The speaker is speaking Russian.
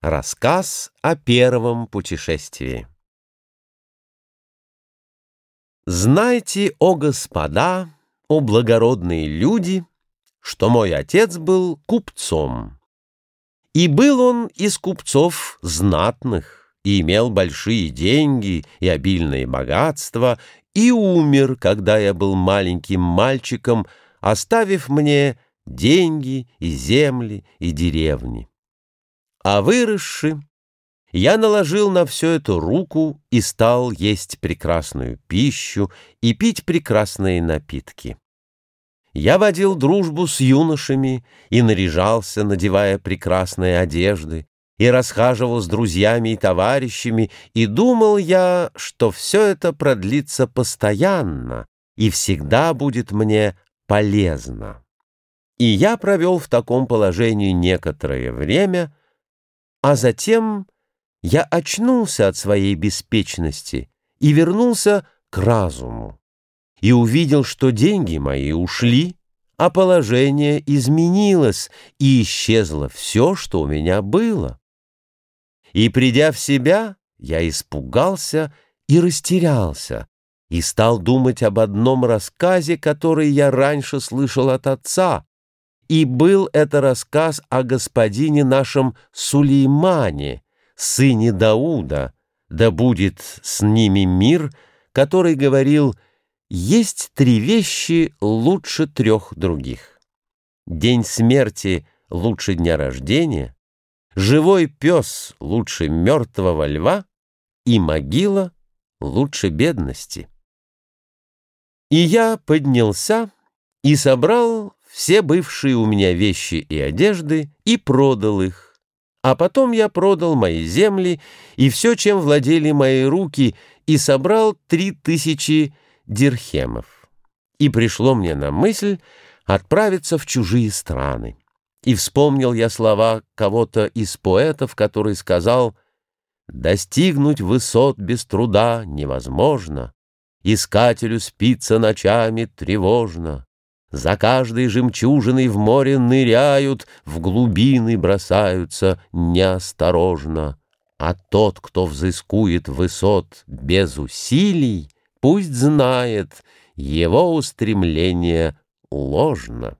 Рассказ о первом путешествии Знайте, о господа, о благородные люди, что мой отец был купцом. И был он из купцов знатных, и имел большие деньги и обильные богатства, и умер, когда я был маленьким мальчиком, оставив мне деньги и земли и деревни. А выросши, я наложил на все это руку и стал есть прекрасную пищу и пить прекрасные напитки. Я водил дружбу с юношами и наряжался, надевая прекрасные одежды, и расхаживал с друзьями и товарищами, и думал я, что все это продлится постоянно и всегда будет мне полезно. И я провел в таком положении некоторое время — а затем я очнулся от своей беспечности и вернулся к разуму, и увидел, что деньги мои ушли, а положение изменилось, и исчезло все, что у меня было. И, придя в себя, я испугался и растерялся, и стал думать об одном рассказе, который я раньше слышал от отца, и был это рассказ о господине нашем Сулеймане, сыне Дауда, да будет с ними мир, который говорил «Есть три вещи лучше трех других. День смерти лучше дня рождения, живой пес лучше мертвого льва и могила лучше бедности». И я поднялся и собрал все бывшие у меня вещи и одежды и продал их. А потом я продал мои земли и все, чем владели мои руки, и собрал три тысячи дирхемов. И пришло мне на мысль отправиться в чужие страны. И вспомнил я слова кого-то из поэтов, который сказал «Достигнуть высот без труда невозможно, искателю спится ночами тревожно». За каждой жемчужиной в море ныряют, В глубины бросаются неосторожно. А тот, кто взыскует высот без усилий, Пусть знает, его устремление ложно.